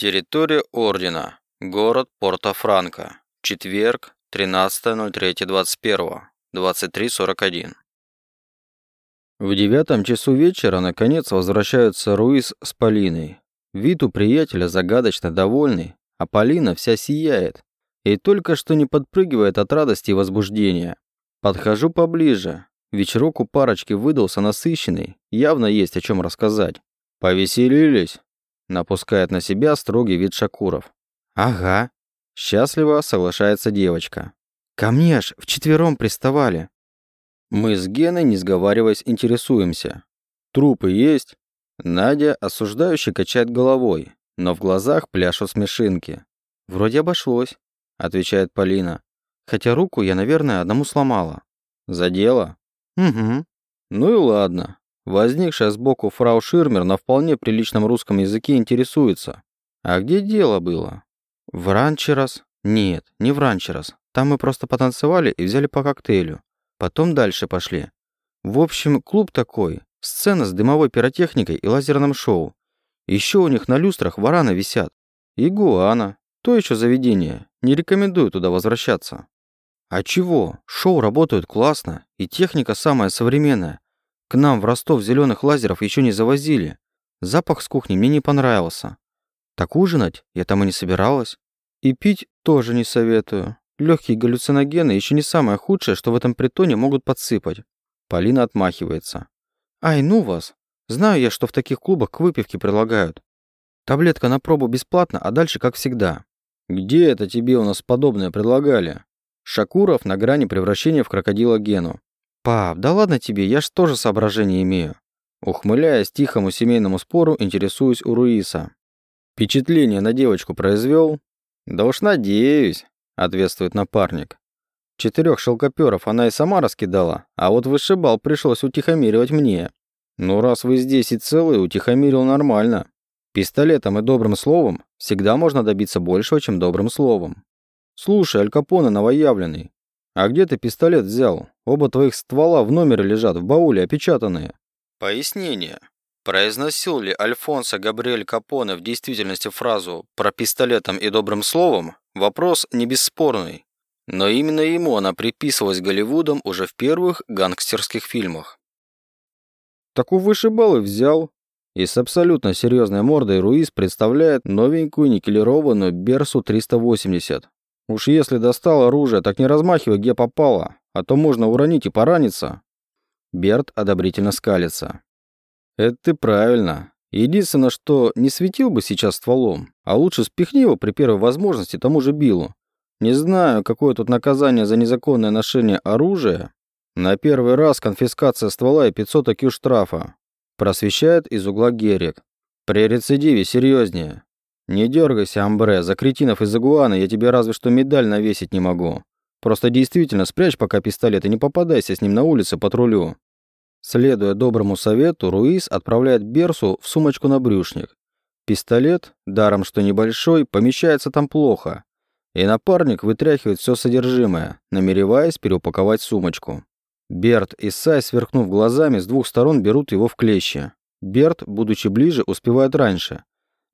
Территория Ордена. Город Порто-Франко. Четверг, 13.03.21. 23.41. В девятом часу вечера наконец возвращаются Руис с Полиной. Вид у приятеля загадочно довольный, а Полина вся сияет. И только что не подпрыгивает от радости и возбуждения. Подхожу поближе. Вечерок у парочки выдался насыщенный, явно есть о чем рассказать. «Повеселились?» Напускает на себя строгий вид Шакуров. «Ага». Счастливо соглашается девочка. «Ко мне аж вчетвером приставали». Мы с Геной, не сговариваясь, интересуемся. «Трупы есть?» Надя осуждающе качает головой, но в глазах пляшут смешинки. «Вроде обошлось», — отвечает Полина. «Хотя руку я, наверное, одному сломала». «Задела?» «Угу». «Ну и ладно. Возникшая сбоку фрау Ширмер на вполне приличном русском языке интересуется. А где дело было? В ранчерас? Нет, не в ранчерас. Там мы просто потанцевали и взяли по коктейлю. Потом дальше пошли. В общем, клуб такой. Сцена с дымовой пиротехникой и лазерным шоу. Еще у них на люстрах вараны висят. Игуана. То еще заведение. Не рекомендую туда возвращаться. А чего? Шоу работают классно. И техника самая современная. К нам в Ростов зеленых лазеров еще не завозили. Запах с кухни мне не понравился. Так ужинать я там и не собиралась. И пить тоже не советую. Легкие галлюциногены еще не самое худшее, что в этом притоне могут подсыпать. Полина отмахивается. Ай, ну вас. Знаю я, что в таких клубах к выпивке предлагают. Таблетка на пробу бесплатно, а дальше как всегда. Где это тебе у нас подобное предлагали? Шакуров на грани превращения в крокодила Гену. «Пап, да ладно тебе, я ж тоже соображение имею». Ухмыляясь тихому семейному спору, интересуюсь у Руиса. «Впечатление на девочку произвел?» «Да уж надеюсь», — ответствует напарник. Четырех шелкоперов она и сама раскидала, а вот вышибал пришлось утихомиривать мне. Ну, раз вы здесь и целый, утихомирил нормально. Пистолетом и добрым словом всегда можно добиться большего, чем добрым словом. Слушай, Аль Капоне новоявленный, а где ты пистолет взял? Оба твоих ствола в номере лежат, в бауле, опечатанные. Пояснение. Произносил ли Альфонсо Габриэль Капоне в действительности фразу «про пистолетом и добрым словом» вопрос не бесспорный. Но именно ему она приписывалась Голливудом уже в первых гангстерских фильмах. Так у вышибалы взял. И с абсолютно серьезной мордой Руис представляет новенькую никелированную Берсу 380. Уж если достал оружие, так не размахивай, где попало, а то можно уронить и пораниться. Берт одобрительно скалится. Это ты правильно. Единственное, что не светил бы сейчас стволом, а лучше спихни его при первой возможности тому же Биллу. Не знаю, какое тут наказание за незаконное ношение оружия. На первый раз конфискация ствола и 500 IQ штрафа. Просвещает из угла Герик. При рецидиве серьезнее. «Не дергайся, Амбре, за кретинов из Агуана я тебе разве что медаль навесить не могу. Просто действительно спрячь пока пистолет и не попадайся с ним на улице патрулю». Следуя доброму совету, Руис отправляет Берсу в сумочку на брюшник. Пистолет, даром что небольшой, помещается там плохо. И напарник вытряхивает все содержимое, намереваясь переупаковать сумочку. Берт и Сай, сверкнув глазами, с двух сторон берут его в клещи. Берт, будучи ближе, успевает раньше.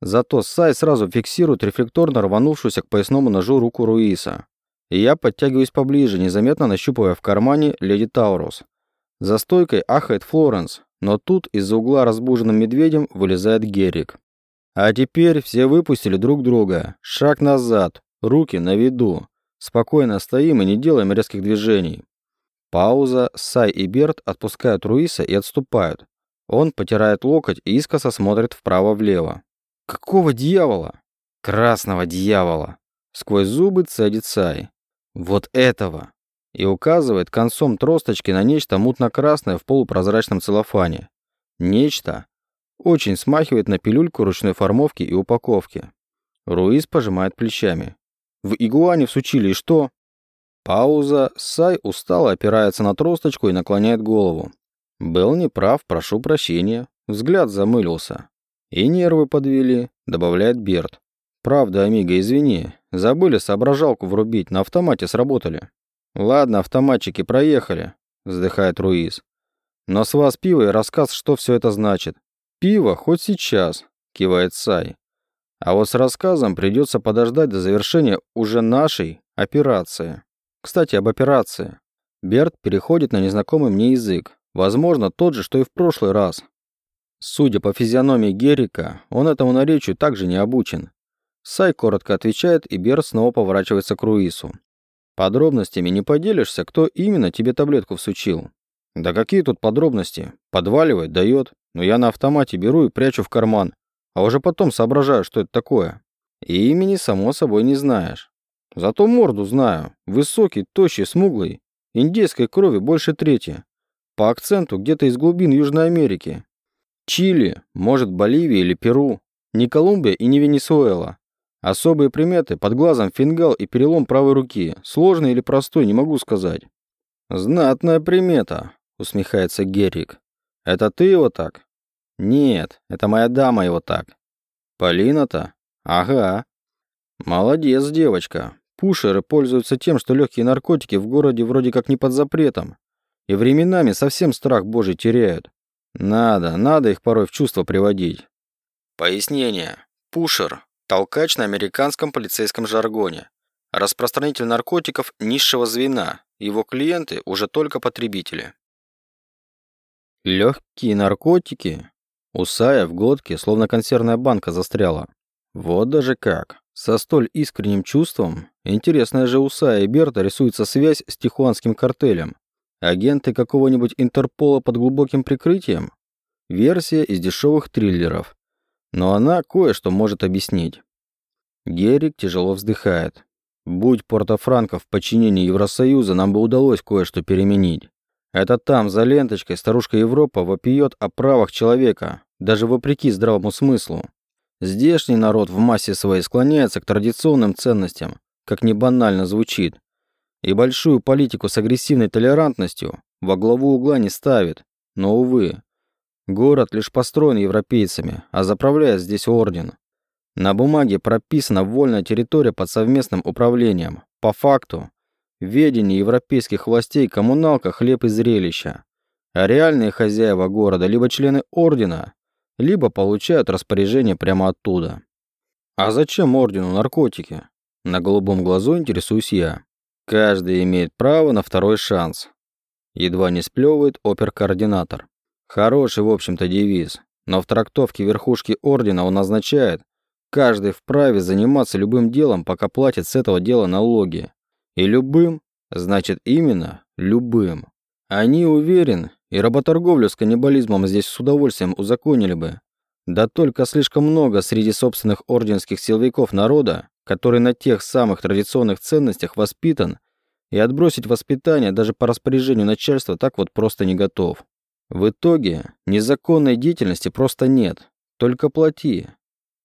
Зато Сай сразу фиксирует рефлекторно рванувшуюся к поясному ножу руку Руиса. И я подтягиваюсь поближе, незаметно нащупывая в кармане леди Таурус. За стойкой ахает Флоренс, но тут из-за угла разбуженным медведем вылезает Герик. А теперь все выпустили друг друга. Шаг назад, руки на виду. Спокойно стоим и не делаем резких движений. Пауза, Сай и Берт отпускают Руиса и отступают. Он потирает локоть и искоса смотрит вправо-влево. Какого дьявола? Красного дьявола. Сквозь зубы цедит Сай. Вот этого. И указывает концом тросточки на нечто мутно-красное в полупрозрачном целлофане. Нечто. Очень смахивает на пилюльку ручной формовки и упаковки. Руис пожимает плечами. В игуане всучили и что? Пауза. Сай устало опирается на тросточку и наклоняет голову. Был неправ, прошу прощения. Взгляд замылился. И нервы подвели, добавляет Берт. Правда, Амиго, извини. Забыли соображалку врубить, на автомате сработали. Ладно, автоматчики, проехали, вздыхает Руиз. Но с вас пиво и рассказ, что все это значит. Пиво хоть сейчас, кивает Сай. А вот с рассказом придется подождать до завершения уже нашей операции. Кстати, об операции. Берт переходит на незнакомый мне язык. Возможно, тот же, что и в прошлый раз. Судя по физиономии Герика, он этому наречию также не обучен. Сай коротко отвечает, и Берт снова поворачивается к Руису. Подробностями не поделишься, кто именно тебе таблетку всучил. Да какие тут подробности? Подваливает, дает. Но я на автомате беру и прячу в карман. А уже потом соображаю, что это такое. И имени, само собой, не знаешь. Зато морду знаю. Высокий, тощий, смуглый. Индейской крови больше трети. По акценту где-то из глубин Южной Америки. Чили, может Боливия или Перу. Не Колумбия и не Венесуэла. Особые приметы под глазом фингал и перелом правой руки. Сложный или простой, не могу сказать. Знатная примета, усмехается Герик. Это ты его так? Нет, это моя дама его так. Полина-то? Ага. Молодец, девочка. Пушеры пользуются тем, что легкие наркотики в городе вроде как не под запретом. И временами совсем страх божий теряют. Надо, надо их порой в чувство приводить. Пояснение. Пушер. Толкач на американском полицейском жаргоне. Распространитель наркотиков низшего звена. Его клиенты уже только потребители. Легкие наркотики? У Сая в глотке словно консервная банка застряла. Вот даже как. Со столь искренним чувством, интересная же у Сая и Берта рисуется связь с тихуанским картелем. Агенты какого-нибудь Интерпола под глубоким прикрытием? Версия из дешевых триллеров. Но она кое-что может объяснить. Герик тяжело вздыхает. Будь Порто-Франко в подчинении Евросоюза, нам бы удалось кое-что переменить. Это там, за ленточкой, старушка Европа вопиет о правах человека, даже вопреки здравому смыслу. Здешний народ в массе своей склоняется к традиционным ценностям, как не банально звучит, и большую политику с агрессивной толерантностью во главу угла не ставит. Но, увы, город лишь построен европейцами, а заправляет здесь орден. На бумаге прописана вольная территория под совместным управлением. По факту, в ведении европейских властей коммуналка хлеб и зрелища. А реальные хозяева города либо члены ордена, либо получают распоряжение прямо оттуда. А зачем ордену наркотики? На голубом глазу интересуюсь я. Каждый имеет право на второй шанс. Едва не сплевывает опер-координатор. Хороший, в общем-то, девиз. Но в трактовке верхушки ордена он означает, каждый вправе заниматься любым делом, пока платит с этого дела налоги. И любым, значит именно любым. Они уверен, и работорговлю с каннибализмом здесь с удовольствием узаконили бы. Да только слишком много среди собственных орденских силовиков народа, который на тех самых традиционных ценностях воспитан, и отбросить воспитание даже по распоряжению начальства так вот просто не готов. В итоге незаконной деятельности просто нет, только плати.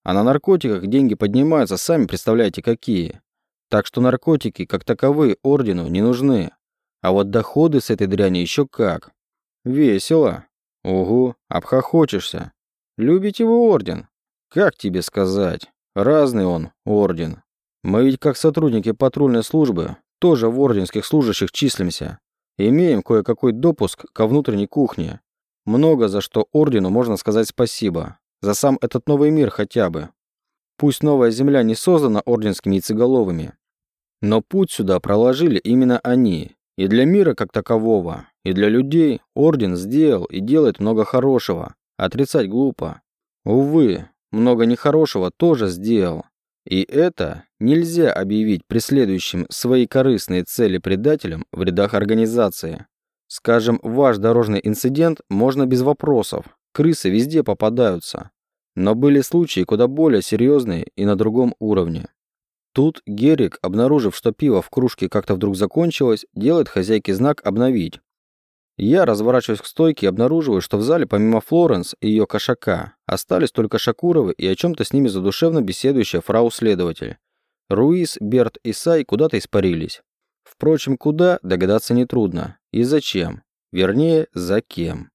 А на наркотиках деньги поднимаются, сами представляете какие. Так что наркотики, как таковые, ордену не нужны. А вот доходы с этой дряни еще как. Весело. Угу, обхохочешься. Любите вы орден? Как тебе сказать? Разный он, орден. Мы ведь как сотрудники патрульной службы тоже в орденских служащих числимся. Имеем кое-какой допуск ко внутренней кухне. Много за что ордену можно сказать спасибо. За сам этот новый мир хотя бы. Пусть новая земля не создана орденскими яйцеголовыми, но путь сюда проложили именно они. И для мира как такового, и для людей Орден сделал и делает много хорошего. Отрицать глупо. Увы, много нехорошего тоже сделал. И это нельзя объявить преследующим свои корыстные цели предателям в рядах организации. Скажем, ваш дорожный инцидент можно без вопросов. Крысы везде попадаются. Но были случаи куда более серьезные и на другом уровне. Тут Герик, обнаружив, что пиво в кружке как-то вдруг закончилось, делает хозяйке знак «Обновить». Я разворачиваюсь к стойке и обнаруживаю, что в зале помимо Флоренс и ее кошака остались только Шакуровы и о чем-то с ними задушевно беседующая фрау-следователь. Руис, Берт и Сай куда-то испарились. Впрочем, куда, догадаться нетрудно. И зачем. Вернее, за кем.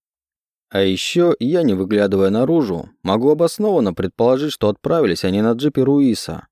А еще я, не выглядывая наружу, могу обоснованно предположить, что отправились они на джипе Руиса,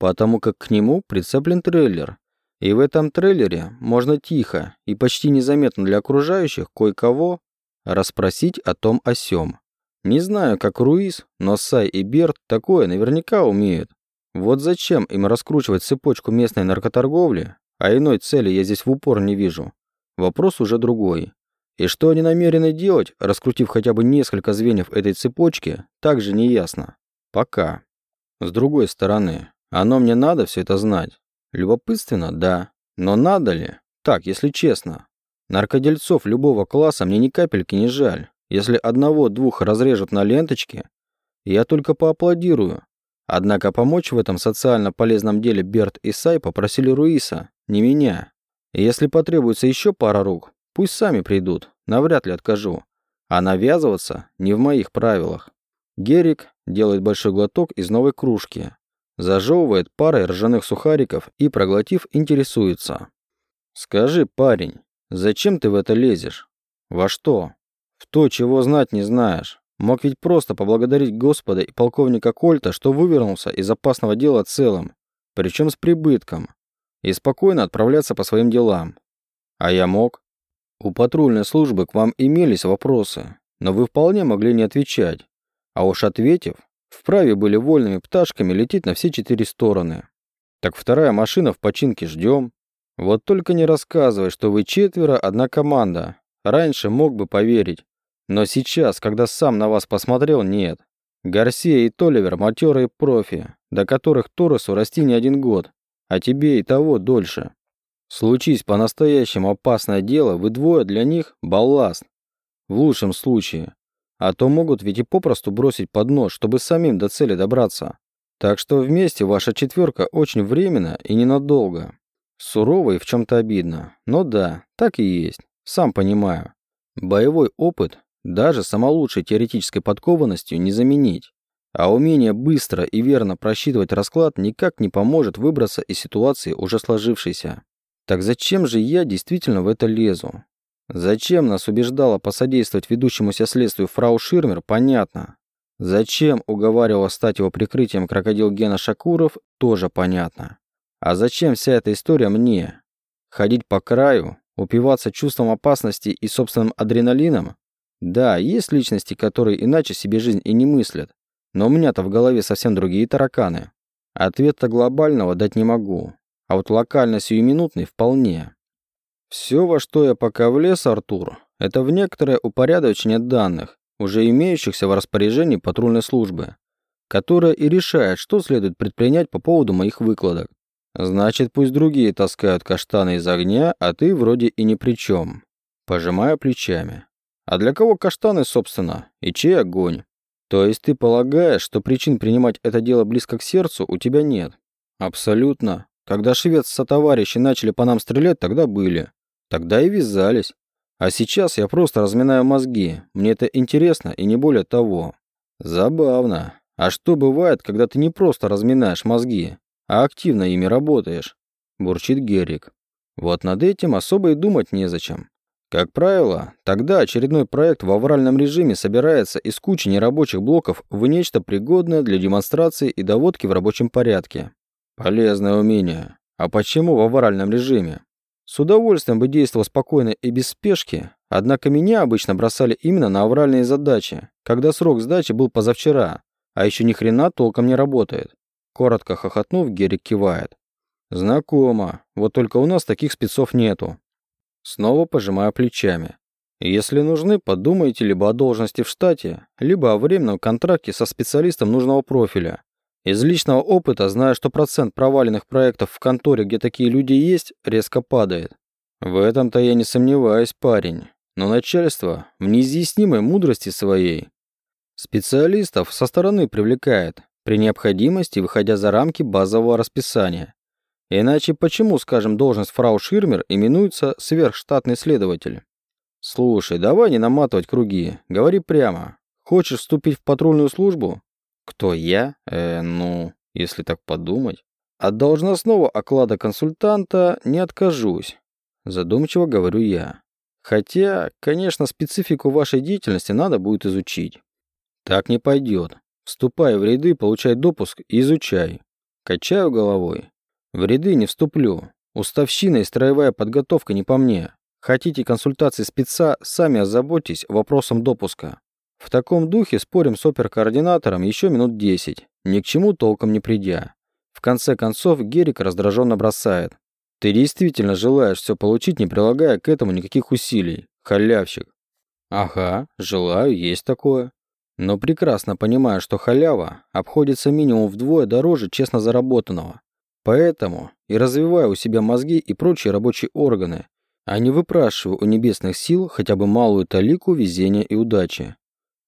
потому как к нему прицеплен трейлер, и в этом трейлере можно тихо и почти незаметно для окружающих кое-кого расспросить о том о сём. Не знаю, как Руис, но Сай и Берт такое наверняка умеют. Вот зачем им раскручивать цепочку местной наркоторговли, а иной цели я здесь в упор не вижу. Вопрос уже другой. И что они намерены делать, раскрутив хотя бы несколько звеньев этой цепочки, также не ясно. Пока. С другой стороны, оно мне надо все это знать. Любопытственно, да. Но надо ли? Так, если честно. Наркодельцов любого класса мне ни капельки не жаль. Если одного-двух разрежут на ленточке, я только поаплодирую. Однако помочь в этом социально полезном деле Берт и Сай попросили Руиса, не меня. Если потребуется еще пара рук, пусть сами придут, навряд ли откажу. А навязываться не в моих правилах. Герик делает большой глоток из новой кружки, зажевывает парой ржаных сухариков и, проглотив, интересуется. «Скажи, парень, зачем ты в это лезешь? Во что? В то, чего знать не знаешь. Мог ведь просто поблагодарить Господа и полковника Кольта, что вывернулся из опасного дела целым, причем с прибытком, и спокойно отправляться по своим делам. А я мог. У патрульной службы к вам имелись вопросы, но вы вполне могли не отвечать. А уж ответив, вправе были вольными пташками лететь на все четыре стороны. Так вторая машина в починке ждем. Вот только не рассказывай, что вы четверо, одна команда. Раньше мог бы поверить. Но сейчас, когда сам на вас посмотрел, нет. Гарсия и Толивер – матерые профи, до которых Торосу расти не один год, а тебе и того дольше. Случись по-настоящему опасное дело, вы двое для них – балласт. В лучшем случае. А то могут ведь и попросту бросить под нож, чтобы самим до цели добраться. Так что вместе ваша четверка очень временно и ненадолго. Сурово и в чем-то обидно. Но да, так и есть. Сам понимаю. Боевой опыт даже самолучшей теоретической подкованностью не заменить. А умение быстро и верно просчитывать расклад никак не поможет выбраться из ситуации уже сложившейся. Так зачем же я действительно в это лезу? Зачем нас убеждала посодействовать ведущемуся следствию фрау Ширмер, понятно. Зачем уговаривала стать его прикрытием крокодил Гена Шакуров, тоже понятно. А зачем вся эта история мне? Ходить по краю, упиваться чувством опасности и собственным адреналином? Да, есть личности, которые иначе себе жизнь и не мыслят. Но у меня-то в голове совсем другие тараканы. Ответа глобального дать не могу. А вот локально сиюминутный вполне. Все, во что я пока влез, Артур, это в некоторое упорядочение данных, уже имеющихся в распоряжении патрульной службы, которая и решает, что следует предпринять по поводу моих выкладок. Значит, пусть другие таскают каштаны из огня, а ты вроде и ни при чем. Пожимаю плечами. А для кого каштаны, собственно, и чей огонь? То есть ты полагаешь, что причин принимать это дело близко к сердцу у тебя нет? Абсолютно. Когда швед со товарищи начали по нам стрелять, тогда были. Тогда и вязались. А сейчас я просто разминаю мозги. Мне это интересно и не более того. Забавно. А что бывает, когда ты не просто разминаешь мозги, а активно ими работаешь? Бурчит Герик. Вот над этим особо и думать незачем. Как правило, тогда очередной проект в авральном режиме собирается из кучи нерабочих блоков в нечто пригодное для демонстрации и доводки в рабочем порядке. Полезное умение. А почему в авральном режиме? С удовольствием бы действовал спокойно и без спешки, однако меня обычно бросали именно на авральные задачи, когда срок сдачи был позавчера, а еще ни хрена толком не работает. Коротко хохотнув, Герик кивает. Знакомо, вот только у нас таких спецов нету. Снова пожимаю плечами. Если нужны, подумайте либо о должности в штате, либо о временном контракте со специалистом нужного профиля. Из личного опыта знаю, что процент проваленных проектов в конторе, где такие люди есть, резко падает. В этом-то я не сомневаюсь, парень. Но начальство в неизъяснимой мудрости своей специалистов со стороны привлекает, при необходимости выходя за рамки базового расписания. Иначе почему, скажем, должность фрау Ширмер именуется сверхштатный следователь? Слушай, давай не наматывать круги. Говори прямо. Хочешь вступить в патрульную службу? Кто я? Э, ну, если так подумать. От должностного оклада консультанта не откажусь. Задумчиво говорю я. Хотя, конечно, специфику вашей деятельности надо будет изучить. Так не пойдет. Вступай в ряды, получай допуск и изучай. Качаю головой. В ряды не вступлю. Уставщина и строевая подготовка не по мне. Хотите консультации спеца, сами озаботьтесь вопросом допуска. В таком духе спорим с оперкоординатором еще минут десять, ни к чему толком не придя. В конце концов Герик раздраженно бросает. «Ты действительно желаешь все получить, не прилагая к этому никаких усилий, халявщик?» «Ага, желаю, есть такое. Но прекрасно понимаю, что халява обходится минимум вдвое дороже честно заработанного. Поэтому и развиваю у себя мозги и прочие рабочие органы, а не выпрашиваю у небесных сил хотя бы малую талику везения и удачи.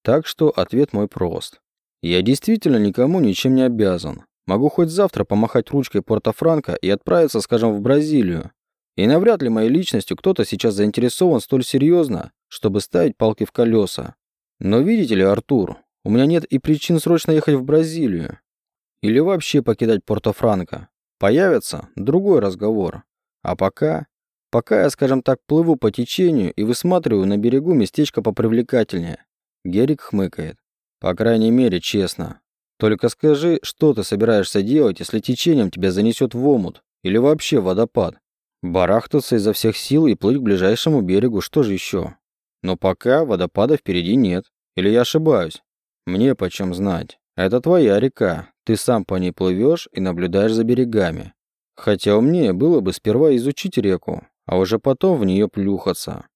Так что ответ мой прост. Я действительно никому ничем не обязан. Могу хоть завтра помахать ручкой Порто-Франко и отправиться, скажем, в Бразилию. И навряд ли моей личностью кто-то сейчас заинтересован столь серьезно, чтобы ставить палки в колеса. Но видите ли, Артур, у меня нет и причин срочно ехать в Бразилию. Или вообще покидать Порто-Франко. Появится другой разговор. А пока... Пока я, скажем так, плыву по течению и высматриваю на берегу местечко попривлекательнее. Герик хмыкает. По крайней мере, честно. Только скажи, что ты собираешься делать, если течением тебя занесет в омут или вообще водопад? Барахтаться изо всех сил и плыть к ближайшему берегу, что же еще? Но пока водопада впереди нет. Или я ошибаюсь? Мне почем знать. Это твоя река. Ты сам по ней плывешь и наблюдаешь за берегами. Хотя умнее было бы сперва изучить реку, а уже потом в нее плюхаться.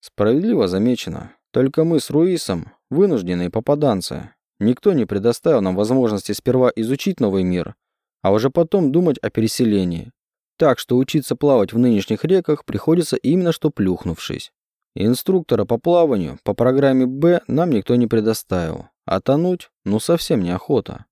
Справедливо замечено. Только мы с Руисом вынужденные попаданцы. Никто не предоставил нам возможности сперва изучить новый мир, а уже потом думать о переселении. Так что учиться плавать в нынешних реках приходится именно что плюхнувшись. Инструктора по плаванию по программе «Б» нам никто не предоставил. А тонуть? Ну совсем неохота.